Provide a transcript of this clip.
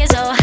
is oh.